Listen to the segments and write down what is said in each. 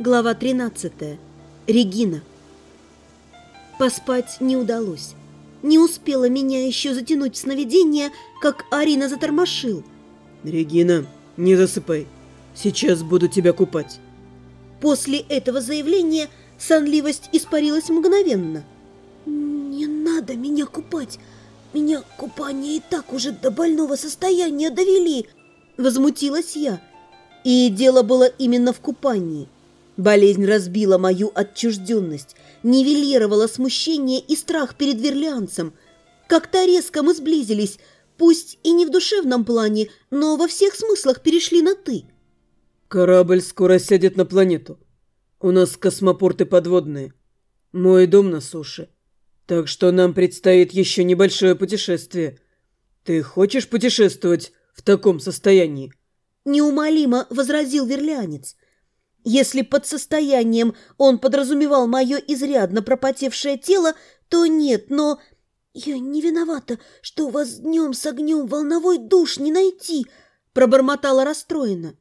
Глава 13. Регина. Поспать не удалось. Не успела меня еще затянуть в сновидение, как Арина затормошил. «Регина, не засыпай. Сейчас буду тебя купать». После этого заявления сонливость испарилась мгновенно. «Не надо меня купать. Меня купание и так уже до больного состояния довели», — возмутилась я. И дело было именно в купании. Болезнь разбила мою отчужденность, нивелировала смущение и страх перед верлианцем. Как-то резко мы сблизились, пусть и не в душевном плане, но во всех смыслах перешли на «ты». «Корабль скоро сядет на планету. У нас космопорты подводные. Мой дом на суше. Так что нам предстоит еще небольшое путешествие. Ты хочешь путешествовать в таком состоянии?» Неумолимо возразил верлянец. Если под состоянием он подразумевал мое изрядно пропотевшее тело, то нет, но... «Я не виновата, что у вас днем с огнем волновой душ не найти», — пробормотала расстроена.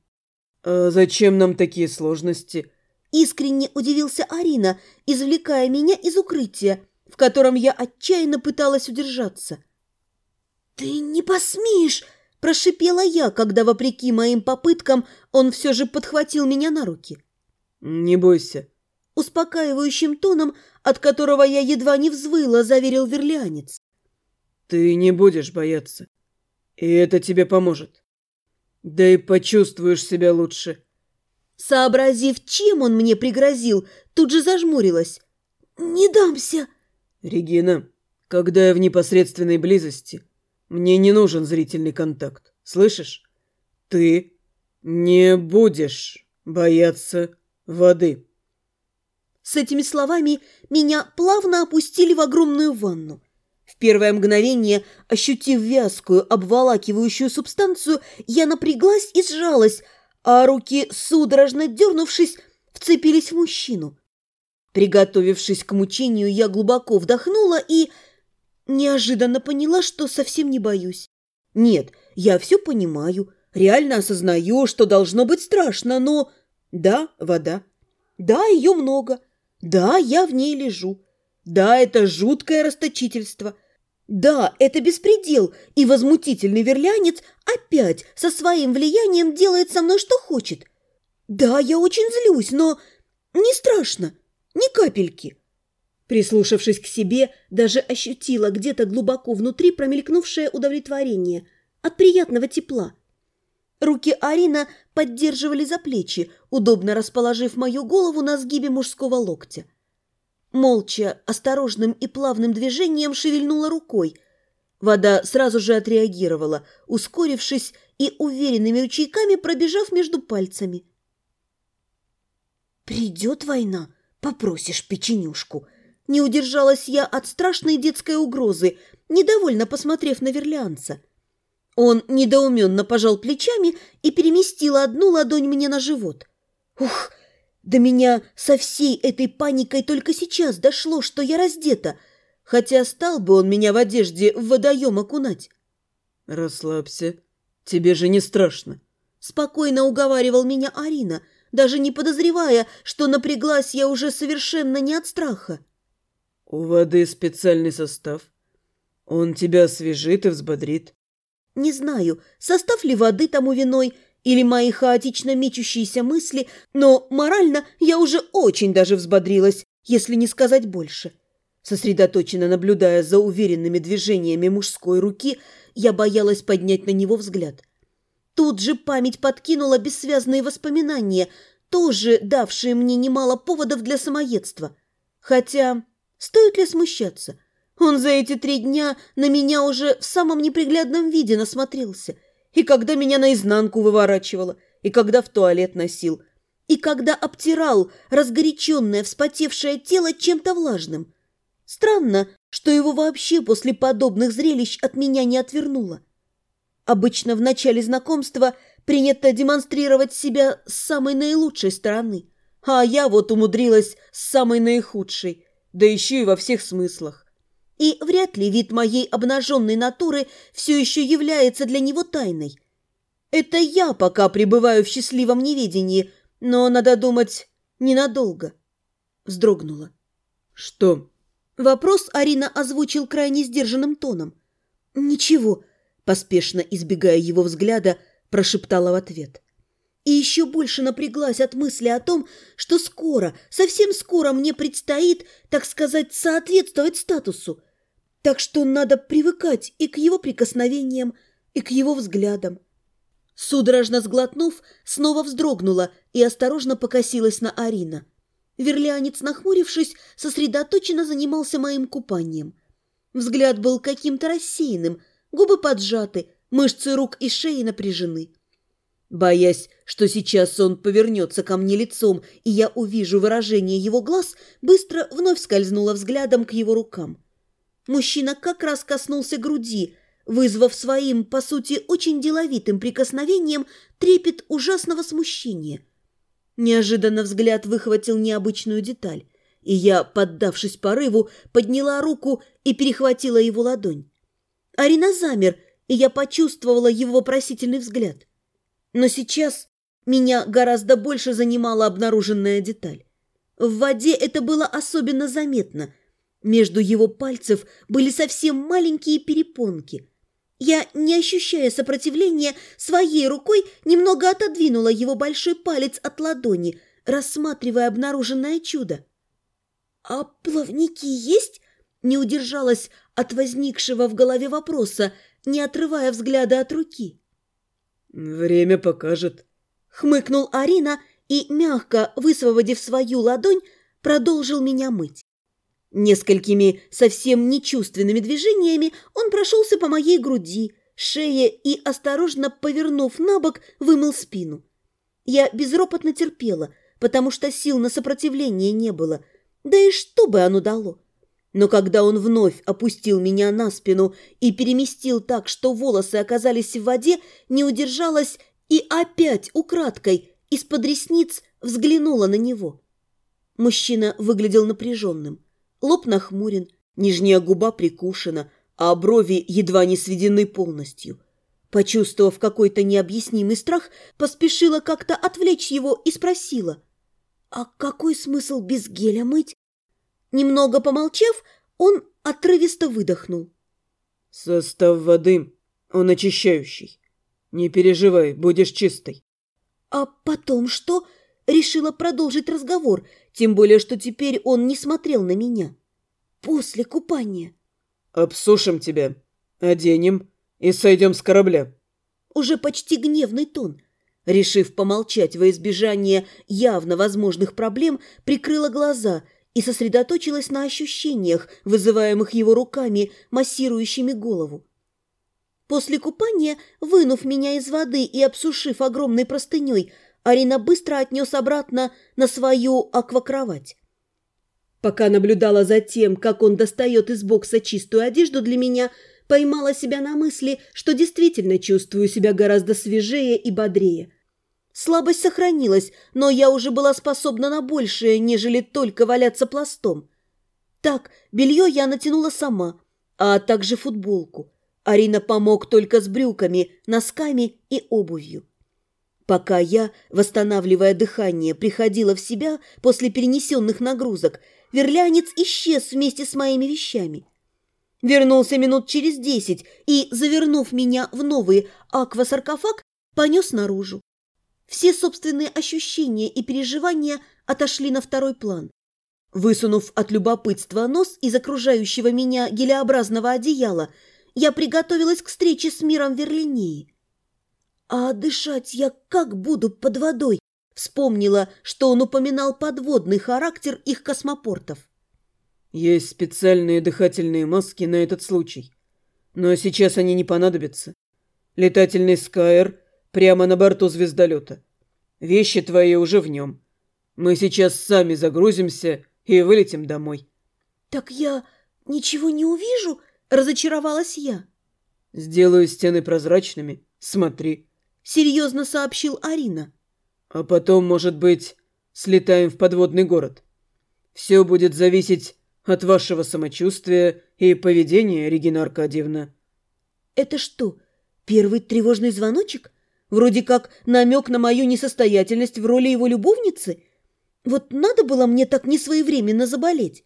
«А зачем нам такие сложности?» Искренне удивился Арина, извлекая меня из укрытия, в котором я отчаянно пыталась удержаться. «Ты не посмеешь!» Прошипела я, когда, вопреки моим попыткам, он все же подхватил меня на руки. «Не бойся». Успокаивающим тоном, от которого я едва не взвыла, заверил верлианец. «Ты не будешь бояться, и это тебе поможет. Да и почувствуешь себя лучше». Сообразив, чем он мне пригрозил, тут же зажмурилась. «Не дамся!» «Регина, когда я в непосредственной близости, мне не нужен зрительный контакт. Слышишь? Ты не будешь бояться воды. С этими словами меня плавно опустили в огромную ванну. В первое мгновение, ощутив вязкую, обволакивающую субстанцию, я напряглась и сжалась, а руки, судорожно дернувшись, вцепились в мужчину. Приготовившись к мучению, я глубоко вдохнула и Неожиданно поняла, что совсем не боюсь. Нет, я все понимаю, реально осознаю, что должно быть страшно, но... Да, вода. Да, ее много. Да, я в ней лежу. Да, это жуткое расточительство. Да, это беспредел, и возмутительный верлянец опять со своим влиянием делает со мной что хочет. Да, я очень злюсь, но не страшно, ни капельки. Прислушавшись к себе, даже ощутила где-то глубоко внутри промелькнувшее удовлетворение от приятного тепла. Руки Арина поддерживали за плечи, удобно расположив мою голову на сгибе мужского локтя. Молча, осторожным и плавным движением шевельнула рукой. Вода сразу же отреагировала, ускорившись и уверенными ручейками пробежав между пальцами. «Придет война, попросишь печенюшку», не удержалась я от страшной детской угрозы, недовольно посмотрев на верлианца. Он недоуменно пожал плечами и переместил одну ладонь мне на живот. Ух, до меня со всей этой паникой только сейчас дошло, что я раздета, хотя стал бы он меня в одежде в водоем окунать. «Расслабься, тебе же не страшно», — спокойно уговаривал меня Арина, даже не подозревая, что напряглась я уже совершенно не от страха. «У воды специальный состав. Он тебя освежит и взбодрит». Не знаю, состав ли воды тому виной или мои хаотично мечущиеся мысли, но морально я уже очень даже взбодрилась, если не сказать больше. Сосредоточенно наблюдая за уверенными движениями мужской руки, я боялась поднять на него взгляд. Тут же память подкинула бессвязные воспоминания, тоже давшие мне немало поводов для самоедства. Хотя Стоит ли смущаться? Он за эти три дня на меня уже в самом неприглядном виде насмотрелся. И когда меня наизнанку выворачивало, и когда в туалет носил, и когда обтирал разгоряченное, вспотевшее тело чем-то влажным. Странно, что его вообще после подобных зрелищ от меня не отвернуло. Обычно в начале знакомства принято демонстрировать себя с самой наилучшей стороны, а я вот умудрилась с самой наихудшей – да еще и во всех смыслах. И вряд ли вид моей обнаженной натуры все еще является для него тайной. Это я пока пребываю в счастливом неведении, но, надо думать, Ненадолго. Вздрогнула. «Что?» Вопрос Арина озвучил крайне сдержанным тоном. «Ничего», – поспешно избегая его взгляда, прошептала в ответ. И еще больше напряглась от мысли о том, что скоро, совсем скоро мне предстоит, так сказать, соответствовать статусу. Так что надо привыкать и к его прикосновениям, и к его взглядам. Судорожно сглотнув, снова вздрогнула и осторожно покосилась на Арина. Верлианец, нахмурившись, сосредоточенно занимался моим купанием. Взгляд был каким-то рассеянным, губы поджаты, мышцы рук и шеи напряжены. Боясь, что сейчас он повернется ко мне лицом, и я увижу выражение его глаз, быстро вновь скользнула взглядом к его рукам. Мужчина как раз коснулся груди, вызвав своим, по сути, очень деловитым прикосновением трепет ужасного смущения – Неожиданно взгляд выхватил необычную деталь, и я, поддавшись порыву, подняла руку и перехватила его ладонь. Арина замер, и я почувствовала его вопросительный взгляд. Но сейчас меня гораздо больше занимала обнаруженная деталь. В воде это было особенно заметно. Между его пальцев были совсем маленькие перепонки – я, не ощущая сопротивления, своей рукой немного отодвинула его большой палец от ладони, рассматривая обнаруженное чудо. «А плавники есть?» – не удержалась от возникшего в голове вопроса, не отрывая взгляда от руки. «Время покажет», – хмыкнул Арина и, мягко высвободив свою ладонь, продолжил меня мыть. Несколькими совсем нечувственными движениями он прошелся по моей груди, шее и, осторожно повернув на бок, вымыл спину. Я безропотно терпела, потому что сил на сопротивление не было. Да и что бы оно дало? Но когда он вновь опустил меня на спину и переместил так, что волосы оказались в воде, не удержалась и опять украдкой из-под ресниц взглянула на него. Мужчина выглядел напряженным. Лоб нахмурен, нижняя губа прикушена, а брови едва не сведены полностью. Почувствовав какой-то необъяснимый страх, поспешила как-то отвлечь его и спросила. «А какой смысл без геля мыть?» Немного помолчав, он отрывисто выдохнул. «Состав воды, он очищающий. Не переживай, будешь чистой». «А потом что?» Решила продолжить разговор, тем более, что теперь он не смотрел на меня. После купания. «Обсушим тебя, оденем и сойдем с корабля». Уже почти гневный тон. Решив помолчать во избежание явно возможных проблем, прикрыла глаза и сосредоточилась на ощущениях, вызываемых его руками, массирующими голову. После купания, вынув меня из воды и обсушив огромной простыней, Арина быстро отнес обратно на свою аквакровать. Пока наблюдала за тем, как он достает из бокса чистую одежду для меня, поймала себя на мысли, что действительно чувствую себя гораздо свежее и бодрее. Слабость сохранилась, но я уже была способна на большее, нежели только валяться пластом. Так, белье я натянула сама, а также футболку. Арина помог только с брюками, носками и обувью. Пока я, восстанавливая дыхание, приходила в себя после перенесенных нагрузок, верлянец исчез вместе с моими вещами. Вернулся минут через десять и, завернув меня в новый аквасаркофаг, понес наружу. Все собственные ощущения и переживания отошли на второй план. Высунув от любопытства нос из окружающего меня гелеобразного одеяла, я приготовилась к встрече с миром Верлинеи. «А дышать я как буду под водой?» Вспомнила, что он упоминал подводный характер их космопортов. «Есть специальные дыхательные маски на этот случай. Но сейчас они не понадобятся. Летательный Скайер прямо на борту звездолета. Вещи твои уже в нем. Мы сейчас сами загрузимся и вылетим домой». «Так я ничего не увижу?» – разочаровалась я. «Сделаю стены прозрачными. Смотри» серьезно сообщил Арина. А потом, может быть, слетаем в подводный город. Все будет зависеть от вашего самочувствия и поведения, Регина Аркадьевна. Это что, первый тревожный звоночек? Вроде как намек на мою несостоятельность в роли его любовницы? Вот надо было мне так несвоевременно заболеть.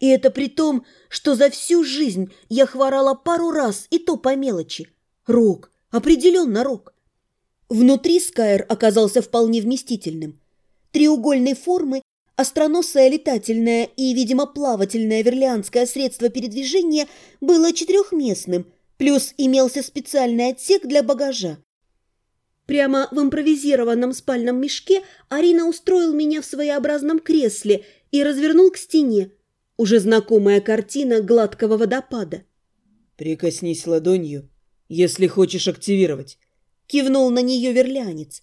И это при том, что за всю жизнь я хворала пару раз, и то по мелочи. Рок, определенно рок. Внутри Скайр оказался вполне вместительным. Треугольной формы, остроносое летательное и, видимо, плавательное верлианское средство передвижения было четырехместным, плюс имелся специальный отсек для багажа. Прямо в импровизированном спальном мешке Арина устроил меня в своеобразном кресле и развернул к стене, уже знакомая картина гладкого водопада. «Прикоснись ладонью, если хочешь активировать», — кивнул на нее верлянец.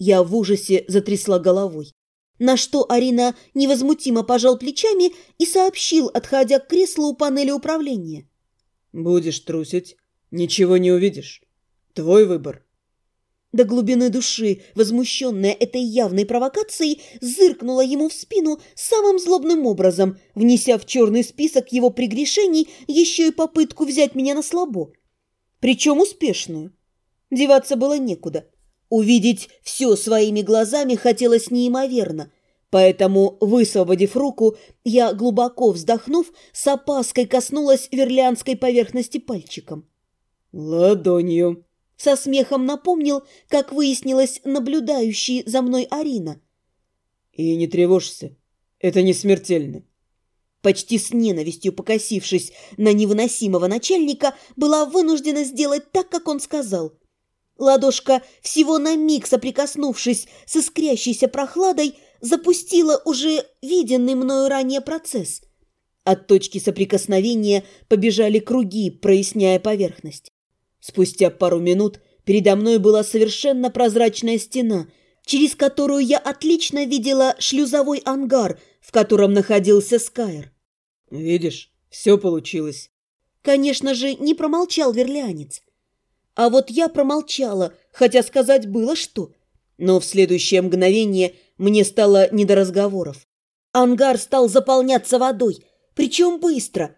Я в ужасе затрясла головой. На что Арина невозмутимо пожал плечами и сообщил, отходя к креслу у панели управления. «Будешь трусить, ничего не увидишь. Твой выбор». До глубины души, возмущенная этой явной провокацией, зыркнула ему в спину самым злобным образом, внеся в черный список его прегрешений еще и попытку взять меня на слабо. Причем успешную. Деваться было некуда. Увидеть все своими глазами хотелось неимоверно, поэтому, высвободив руку, я, глубоко вздохнув, с опаской коснулась верлянской поверхности пальчиком. «Ладонью», со смехом напомнил, как выяснилось, наблюдающий за мной Арина. «И не тревожься, это не смертельно». Почти с ненавистью покосившись на невыносимого начальника, была вынуждена сделать так, как он сказал. Ладошка, всего на миг соприкоснувшись с искрящейся прохладой, запустила уже виденный мною ранее процесс. От точки соприкосновения побежали круги, проясняя поверхность. Спустя пару минут передо мной была совершенно прозрачная стена, через которую я отлично видела шлюзовой ангар, в котором находился Скайр. «Видишь, все получилось». Конечно же, не промолчал верлянец. А вот я промолчала, хотя сказать было что. Но в следующее мгновение мне стало не до разговоров. Ангар стал заполняться водой, причем быстро.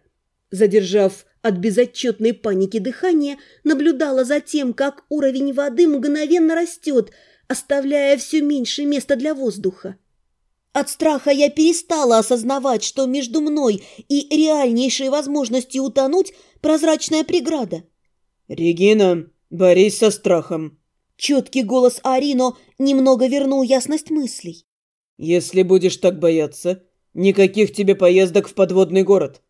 Задержав от безотчетной паники дыхания наблюдала за тем, как уровень воды мгновенно растет, оставляя все меньше места для воздуха. От страха я перестала осознавать, что между мной и реальнейшей возможностью утонуть прозрачная преграда. «Регина, борись со страхом!» Четкий голос Арино немного вернул ясность мыслей. «Если будешь так бояться, никаких тебе поездок в подводный город».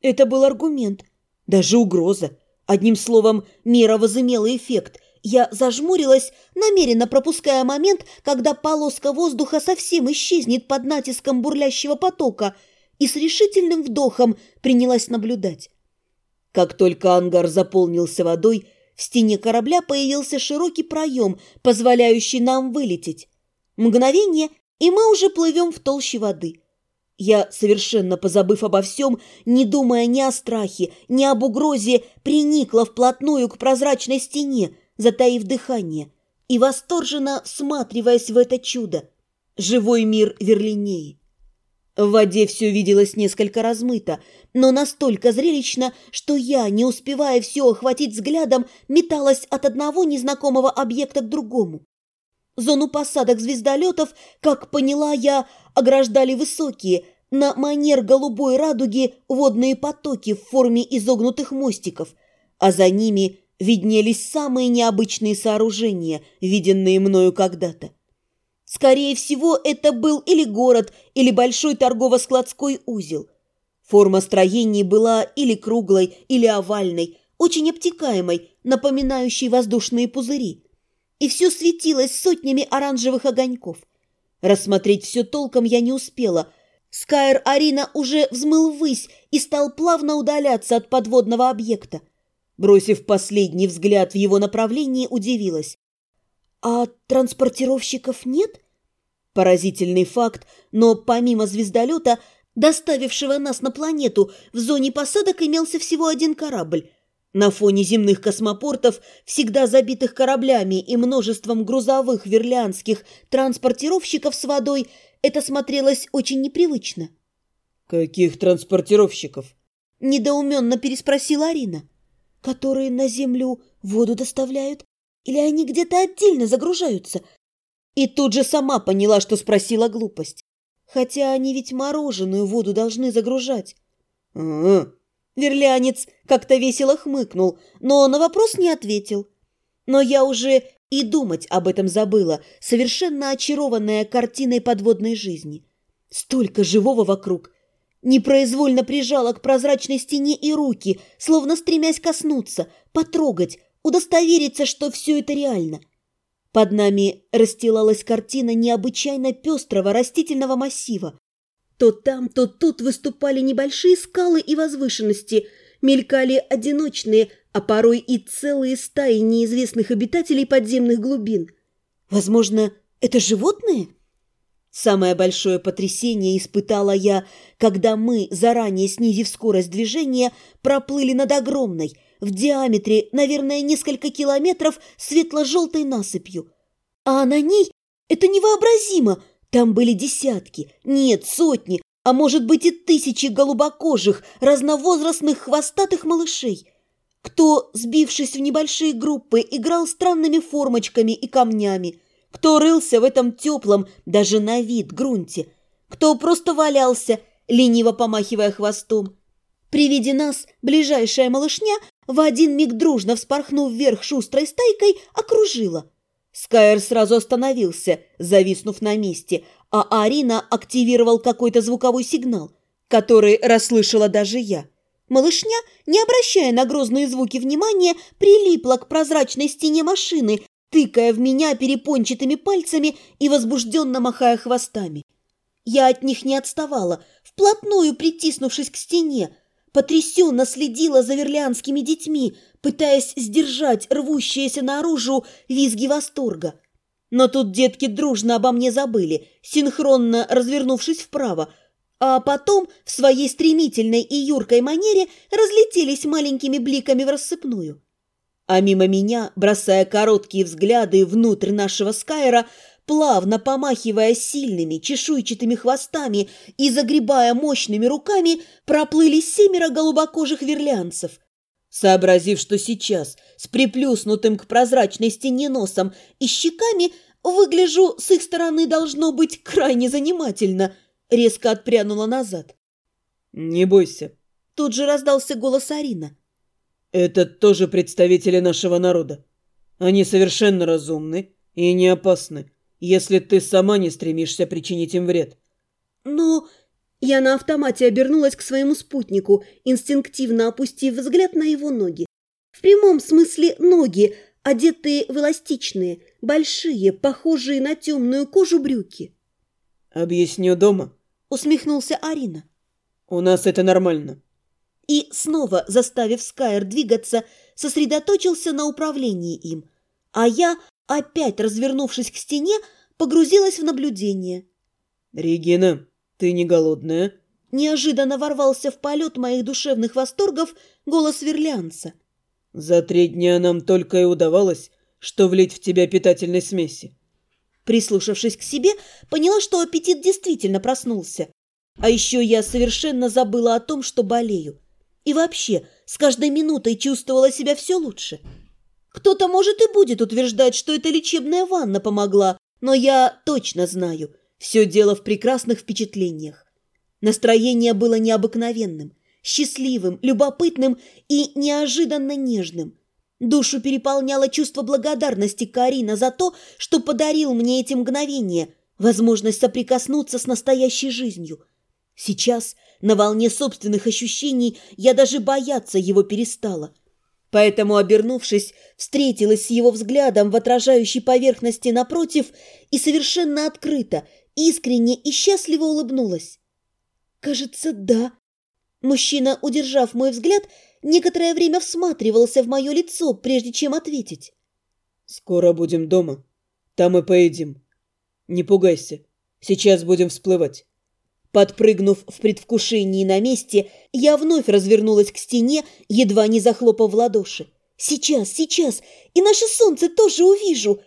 Это был аргумент, даже угроза. Одним словом, мера возымела эффект. Я зажмурилась, намеренно пропуская момент, когда полоска воздуха совсем исчезнет под натиском бурлящего потока, и с решительным вдохом принялась наблюдать. Как только ангар заполнился водой, в стене корабля появился широкий проем, позволяющий нам вылететь. Мгновение, и мы уже плывем в толще воды. Я, совершенно позабыв обо всем, не думая ни о страхе, ни об угрозе, приникла вплотную к прозрачной стене, затаив дыхание, и восторженно всматриваясь в это чудо. Живой мир Верлинеи. В воде все виделось несколько размыто, но настолько зрелищно, что я, не успевая все охватить взглядом, металась от одного незнакомого объекта к другому. Зону посадок звездолетов, как поняла я, ограждали высокие, на манер голубой радуги водные потоки в форме изогнутых мостиков, а за ними виднелись самые необычные сооружения, виденные мною когда-то. Скорее всего, это был или город, или большой торгово-складской узел. Форма строений была или круглой, или овальной, очень обтекаемой, напоминающей воздушные пузыри. И все светилось сотнями оранжевых огоньков. Рассмотреть все толком я не успела – Скайр Арина уже взмыл ввысь и стал плавно удаляться от подводного объекта. Бросив последний взгляд в его направлении, удивилась. «А транспортировщиков нет?» Поразительный факт, но помимо звездолета, доставившего нас на планету, в зоне посадок имелся всего один корабль. На фоне земных космопортов, всегда забитых кораблями и множеством грузовых верлианских транспортировщиков с водой, это смотрелось очень непривычно. «Каких транспортировщиков?» – недоуменно переспросила Арина. «Которые на Землю воду доставляют? Или они где-то отдельно загружаются?» И тут же сама поняла, что спросила глупость. Хотя они ведь мороженую воду должны загружать. А, Верлянец как-то весело хмыкнул, но на вопрос не ответил. Но я уже и думать об этом забыла, совершенно очарованная картиной подводной жизни. Столько живого вокруг. Непроизвольно прижала к прозрачной стене и руки, словно стремясь коснуться, потрогать, удостовериться, что все это реально. Под нами расстилалась картина необычайно пестрого растительного массива. То там, то тут выступали небольшие скалы и возвышенности, мелькали одиночные, а порой и целые стаи неизвестных обитателей подземных глубин. Возможно, это животные? Самое большое потрясение испытала я, когда мы, заранее снизив скорость движения, проплыли над огромной, в диаметре, наверное, несколько километров светло-желтой насыпью. А на ней это невообразимо. Там были десятки, нет, сотни, а может быть и тысячи голубокожих, разновозрастных хвостатых малышей. Кто, сбившись в небольшие группы, играл странными формочками и камнями, кто рылся в этом теплом, даже на вид, грунте, кто просто валялся, лениво помахивая хвостом. При виде нас ближайшая малышня в один миг дружно вспорхнув вверх шустрой стайкой, окружила. Скайер сразу остановился, зависнув на месте, а Арина активировал какой-то звуковой сигнал, который расслышала даже я. Малышня, не обращая на грозные звуки внимания, прилипла к прозрачной стене машины, тыкая в меня перепончатыми пальцами и возбужденно махая хвостами. Я от них не отставала, вплотную притиснувшись к стене, потрясенно следила за верлианскими детьми, пытаясь сдержать рвущиеся наружу визги восторга. Но тут детки дружно обо мне забыли, синхронно развернувшись вправо, а потом в своей стремительной и юркой манере разлетелись маленькими бликами в рассыпную. А мимо меня, бросая короткие взгляды внутрь нашего Скайра, плавно помахивая сильными чешуйчатыми хвостами и загребая мощными руками, проплыли семеро голубокожих верлянцев. Сообразив, что сейчас с приплюснутым к прозрачной стене носом и щеками выгляжу с их стороны должно быть крайне занимательно – резко отпрянула назад. «Не бойся», — тут же раздался голос Арина. «Это тоже представители нашего народа. Они совершенно разумны и не опасны, если ты сама не стремишься причинить им вред». «Но...» Я на автомате обернулась к своему спутнику, инстинктивно опустив взгляд на его ноги. В прямом смысле ноги, одетые в эластичные, большие, похожие на темную кожу брюки. «Объясню дома», усмехнулся Арина. «У нас это нормально». И снова, заставив Скайер двигаться, сосредоточился на управлении им. А я, опять развернувшись к стене, погрузилась в наблюдение. «Регина, ты не голодная?» Неожиданно ворвался в полет моих душевных восторгов голос верлянца. «За три дня нам только и удавалось, что влить в тебя питательной смеси. Прислушавшись к себе, поняла, что аппетит действительно проснулся. А еще я совершенно забыла о том, что болею. И вообще, с каждой минутой чувствовала себя все лучше. Кто-то, может, и будет утверждать, что эта лечебная ванна помогла, но я точно знаю, все дело в прекрасных впечатлениях. Настроение было необыкновенным, счастливым, любопытным и неожиданно нежным – Душу переполняло чувство благодарности Карина за то, что подарил мне эти мгновения, возможность соприкоснуться с настоящей жизнью. Сейчас, на волне собственных ощущений, я даже бояться его перестала. Поэтому, обернувшись, встретилась с его взглядом в отражающей поверхности напротив и совершенно открыто, искренне и счастливо улыбнулась. «Кажется, да». Мужчина, удержав мой взгляд, некоторое время всматривался в мое лицо, прежде чем ответить. «Скоро будем дома. Там и поедим. Не пугайся. Сейчас будем всплывать». Подпрыгнув в предвкушении на месте, я вновь развернулась к стене, едва не захлопав в ладоши. «Сейчас, сейчас! И наше солнце тоже увижу!»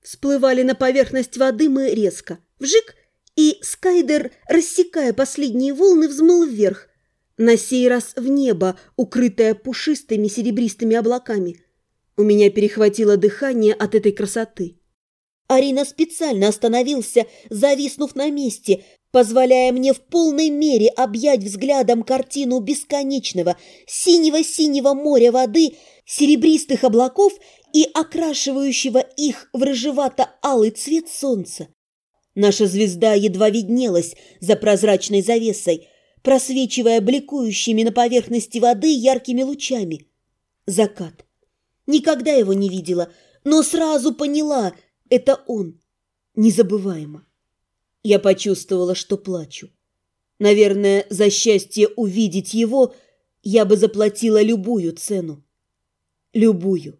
Всплывали на поверхность воды мы резко. Вжик! И Скайдер, рассекая последние волны, взмыл вверх, на сей раз в небо, укрытое пушистыми серебристыми облаками. У меня перехватило дыхание от этой красоты. Арина специально остановился, зависнув на месте, позволяя мне в полной мере объять взглядом картину бесконечного синего-синего моря воды, серебристых облаков и окрашивающего их в рыжевато-алый цвет солнца. Наша звезда едва виднелась за прозрачной завесой, просвечивая бликующими на поверхности воды яркими лучами. Закат. Никогда его не видела, но сразу поняла – это он. Незабываемо. Я почувствовала, что плачу. Наверное, за счастье увидеть его я бы заплатила любую цену. Любую.